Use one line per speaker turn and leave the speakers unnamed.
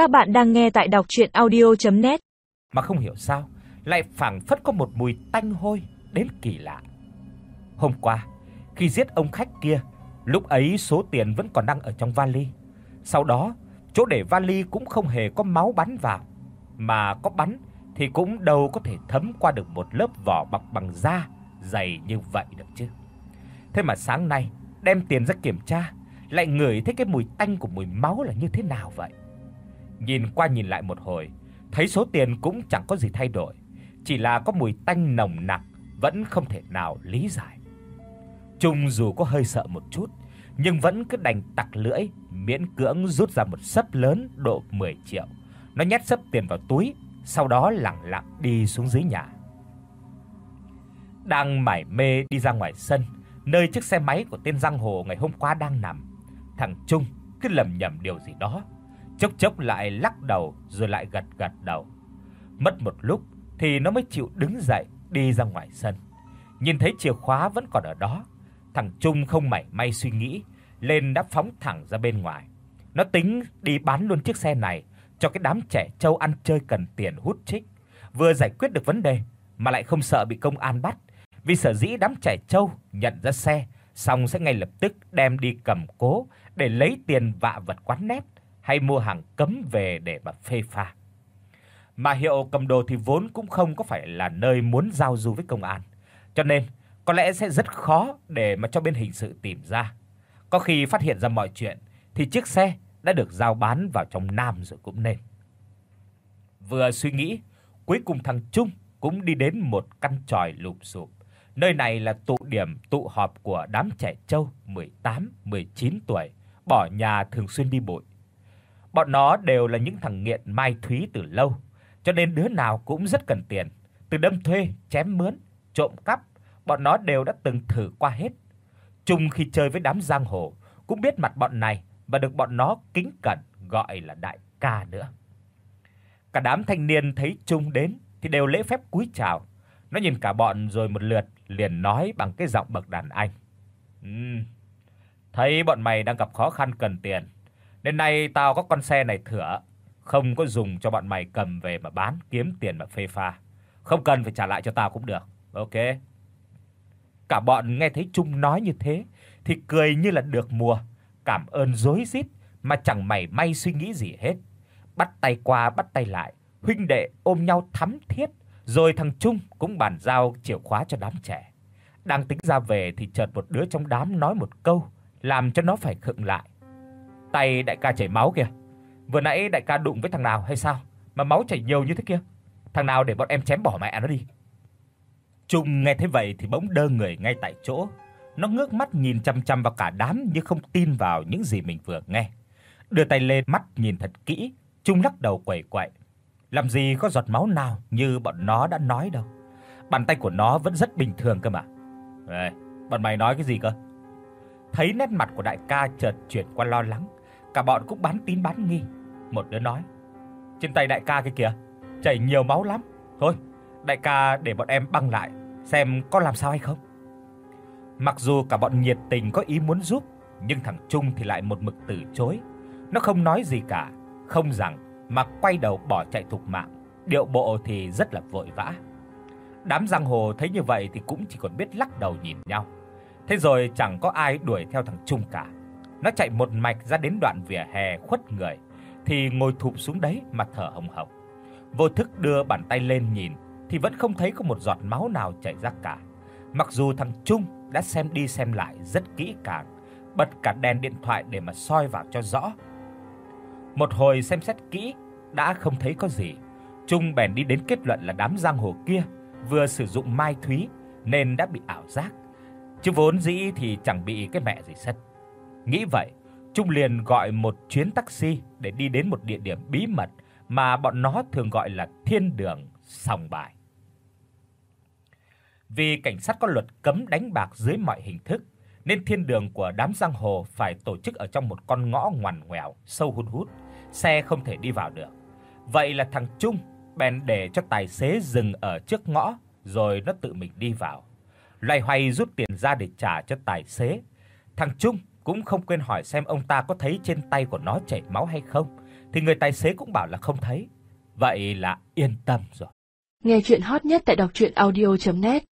Các bạn đang nghe tại đọc audio net
Mà không hiểu sao, lại phảng phất có một mùi tanh hôi đến kỳ lạ. Hôm qua, khi giết ông khách kia, lúc ấy số tiền vẫn còn đang ở trong vali. Sau đó, chỗ để vali cũng không hề có máu bắn vào, mà có bắn thì cũng đâu có thể thấm qua được một lớp vỏ bọc bằng da dày như vậy được chứ. Thế mà sáng nay đem tiền ra kiểm tra, lại ngửi thấy cái mùi tanh của mùi máu là như thế nào vậy? Nhìn qua nhìn lại một hồi, thấy số tiền cũng chẳng có gì thay đổi, chỉ là có mùi tanh nồng nặc vẫn không thể nào lý giải. Trung dù có hơi sợ một chút, nhưng vẫn cứ đành tặc lưỡi, miễn cưỡng rút ra một sấp lớn độ 10 triệu. Nó nhét sấp tiền vào túi, sau đó lặng lặng đi xuống dưới nhà. Đang mải mê đi ra ngoài sân, nơi chiếc xe máy của tên giang hồ ngày hôm qua đang nằm. Thằng Trung cứ lẩm nhẩm điều gì đó, chốc chốc lại lắc đầu rồi lại gật gật đầu. Mất một lúc thì nó mới chịu đứng dậy đi ra ngoài sân. Nhìn thấy chìa khóa vẫn còn ở đó, thằng Trung không mảy may suy nghĩ, lên đã phóng thẳng ra bên ngoài. Nó tính đi bán luôn chiếc xe này cho cái đám trẻ trâu ăn chơi cần tiền hút chích, vừa giải quyết được vấn đề mà lại không sợ bị công an bắt, vì sở dĩ đám trẻ trâu nhận ra xe xong sẽ ngay lập tức đem đi cầm cố để lấy tiền vạ vật quán nét hay mua hàng cấm về để mà phê pha. Mà hiệu cầm đồ thì vốn cũng không có phải là nơi muốn giao du với công an, cho nên có lẽ sẽ rất khó để mà cho bên hình sự tìm ra. Có khi phát hiện ra mọi chuyện thì chiếc xe đã được giao bán vào trong Nam rồi cũng nên. Vừa suy nghĩ, cuối cùng thằng Trung cũng đi đến một căn tròi lụp xụp. Nơi này là tụ điểm tụ họp của đám trẻ trâu 18, 19 tuổi, bỏ nhà thường xuyên đi bụi. Bọn nó đều là những thằng nghiện mai thúy từ lâu, cho nên đứa nào cũng rất cần tiền, từ đâm thuê, chém mướn, trộm cắp, bọn nó đều đã từng thử qua hết. Chung khi chơi với đám giang hồ, cũng biết mặt bọn này và được bọn nó kính cẩn gọi là đại ca nữa. Cả đám thanh niên thấy Trung đến thì đều lễ phép cúi chào. Nó nhìn cả bọn rồi một lượt liền nói bằng cái giọng bậc đàn anh. "Ừm, thấy bọn mày đang gặp khó khăn cần tiền, nên nay tao có con xe này thừa, không có dùng cho bọn mày cầm về mà bán kiếm tiền mà phê pha. Không cần phải trả lại cho tao cũng được. Ok." Cả bọn nghe thấy Trung nói như thế thì cười như là được mùa, cảm ơn rối rít mà chẳng mảy may suy nghĩ gì hết. Bắt tay qua bắt tay lại, huynh đệ ôm nhau thắm thiết, rồi thằng Trung cũng bàn giao chìa khóa cho đám trẻ. Đang tính ra về thì chợt một đứa trong đám nói một câu, làm cho nó phải khựng lại. Tay đại ca chảy máu kìa. Vừa nãy đại ca đụng với thằng nào hay sao mà máu chảy nhiều như thế kia? Thằng nào để bọn em chém bỏ mẹ nó đi. Trung nghe thấy vậy thì bỗng đơ người ngay tại chỗ. Nó ngước mắt nhìn chằm chằm vào cả đám như không tin vào những gì mình vừa nghe. Đưa tay lên mắt nhìn thật kỹ, Trung lắc đầu quẩy quậy. Làm gì có giọt máu nào như bọn nó đã nói đâu. Bàn tay của nó vẫn rất bình thường cơ mà. Ê, bọn mày nói cái gì cơ? Thấy nét mặt của đại ca chợt chuyển qua lo lắng, cả bọn cũng bán tín bán nghi. Một đứa nói: "Trên tay đại ca kia kìa, chảy nhiều máu lắm. Thôi, đại ca để bọn em băng lại xem có làm sao hay không." Mặc dù cả bọn nhiệt tình có ý muốn giúp, nhưng thằng Trung thì lại một mực từ chối. Nó không nói gì cả, không rằng mà quay đầu bỏ chạy thục mạng, điệu bộ thì rất là vội vã. Đám giang hồ thấy như vậy thì cũng chỉ còn biết lắc đầu nhìn nhau. Thế rồi chẳng có ai đuổi theo thằng Trung cả. Nó chạy một mạch ra đến đoạn vỉa hè khuất người thì ngồi thụp xuống đấy mà thở hồng hộc. Vô thức đưa bàn tay lên nhìn thì vẫn không thấy có một giọt máu nào chảy ra cả. Mặc dù thằng Trung đã xem đi xem lại rất kỹ càng, bật cả đèn điện thoại để mà soi vào cho rõ. Một hồi xem xét kỹ đã không thấy có gì. Trung bèn đi đến kết luận là đám giang hồ kia vừa sử dụng mai thúy nên đã bị ảo giác. Chứ vốn dĩ thì chẳng bị cái mẹ gì sất. Nghĩ vậy, Trung liền gọi một chuyến taxi để đi đến một địa điểm bí mật mà bọn nó thường gọi là Thiên Đường Sòng Bài. Vì cảnh sát có luật cấm đánh bạc dưới mọi hình thức, nên thiên đường của đám giang hồ phải tổ chức ở trong một con ngõ ngoằn ngoèo, sâu hun hút, xe không thể đi vào được. Vậy là thằng Trung bèn để cho tài xế dừng ở trước ngõ rồi nó tự mình đi vào. Loay hoay rút tiền ra để trả cho tài xế. Thằng Trung cũng không quên hỏi xem ông ta có thấy trên tay của nó chảy máu hay không, thì người tài xế cũng bảo là không thấy. Vậy là yên tâm rồi.
Nghe truyện hot nhất tại doctruyenaudio.net